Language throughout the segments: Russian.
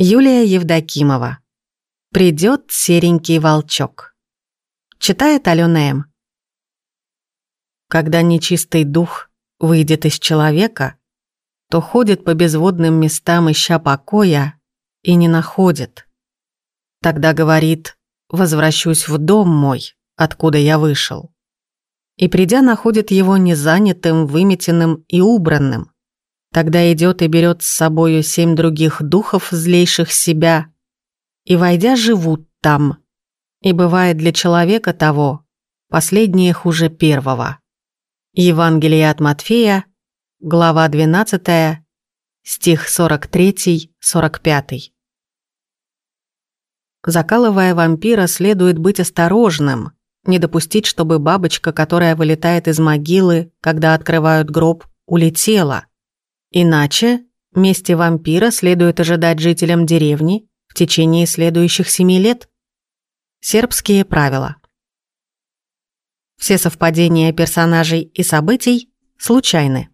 Юлия Евдокимова. «Придет серенький волчок». Читает Алена М. Когда нечистый дух выйдет из человека, то ходит по безводным местам, ища покоя, и не находит. Тогда говорит «возвращусь в дом мой, откуда я вышел». И придя, находит его незанятым, выметенным и убранным. Тогда идет и берет с собою семь других духов, злейших себя, и, войдя, живут там. И бывает для человека того, последнее хуже первого. Евангелие от Матфея, глава 12, стих 43-45. Закалывая вампира, следует быть осторожным, не допустить, чтобы бабочка, которая вылетает из могилы, когда открывают гроб, улетела. Иначе мести вампира следует ожидать жителям деревни в течение следующих семи лет. Сербские правила. Все совпадения персонажей и событий случайны.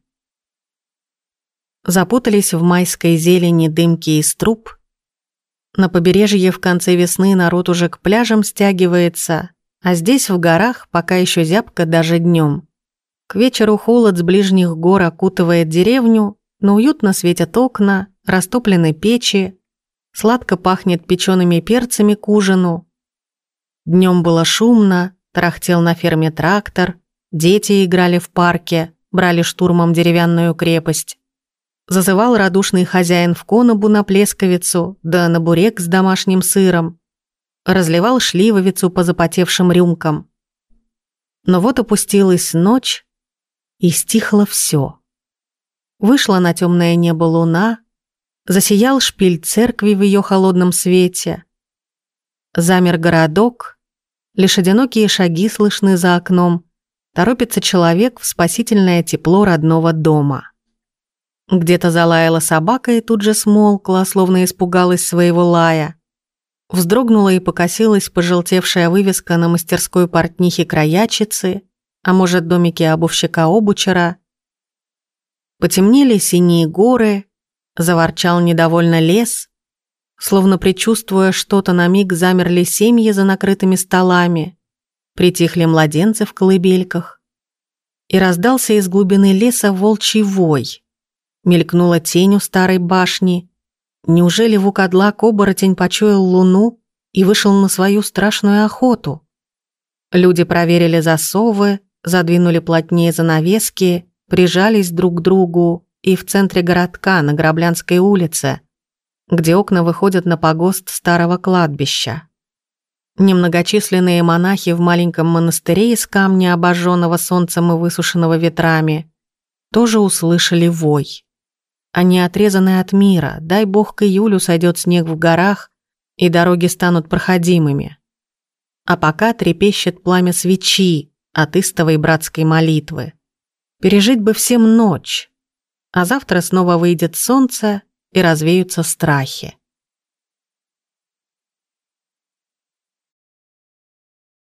Запутались в майской зелени дымки из труб. На побережье в конце весны народ уже к пляжам стягивается, а здесь в горах пока еще зябко даже днем. К вечеру холод с ближних гор окутывает деревню, но уютно светят окна, растоплены печи, сладко пахнет печеными перцами к ужину. Днем было шумно, тарахтел на ферме трактор, дети играли в парке, брали штурмом деревянную крепость. Зазывал радушный хозяин в конобу на плесковицу, да на бурек с домашним сыром. Разливал шливовицу по запотевшим рюмкам. Но вот опустилась ночь, и стихло все. Вышла на темное небо луна, засиял шпиль церкви в ее холодном свете. Замер городок, лишь одинокие шаги слышны за окном, торопится человек в спасительное тепло родного дома. Где-то залаяла собака и тут же смолкла, словно испугалась своего лая. Вздрогнула и покосилась пожелтевшая вывеска на мастерской портнихи-краячицы, а может, домике обувщика-обучера — Потемнели синие горы, заворчал недовольно лес, словно предчувствуя что-то, на миг замерли семьи за накрытыми столами, притихли младенцы в колыбельках. И раздался из глубины леса волчий вой. Мелькнула тень у старой башни. Неужели Вукадлак-оборотень почуял луну и вышел на свою страшную охоту? Люди проверили засовы, задвинули плотнее занавески, прижались друг к другу и в центре городка на Граблянской улице, где окна выходят на погост старого кладбища. Немногочисленные монахи в маленьком монастыре из камня, обожженного солнцем и высушенного ветрами, тоже услышали вой. Они отрезаны от мира, дай бог к июлю сойдет снег в горах, и дороги станут проходимыми. А пока трепещет пламя свечи от истовой братской молитвы. Пережить бы всем ночь, а завтра снова выйдет солнце и развеются страхи.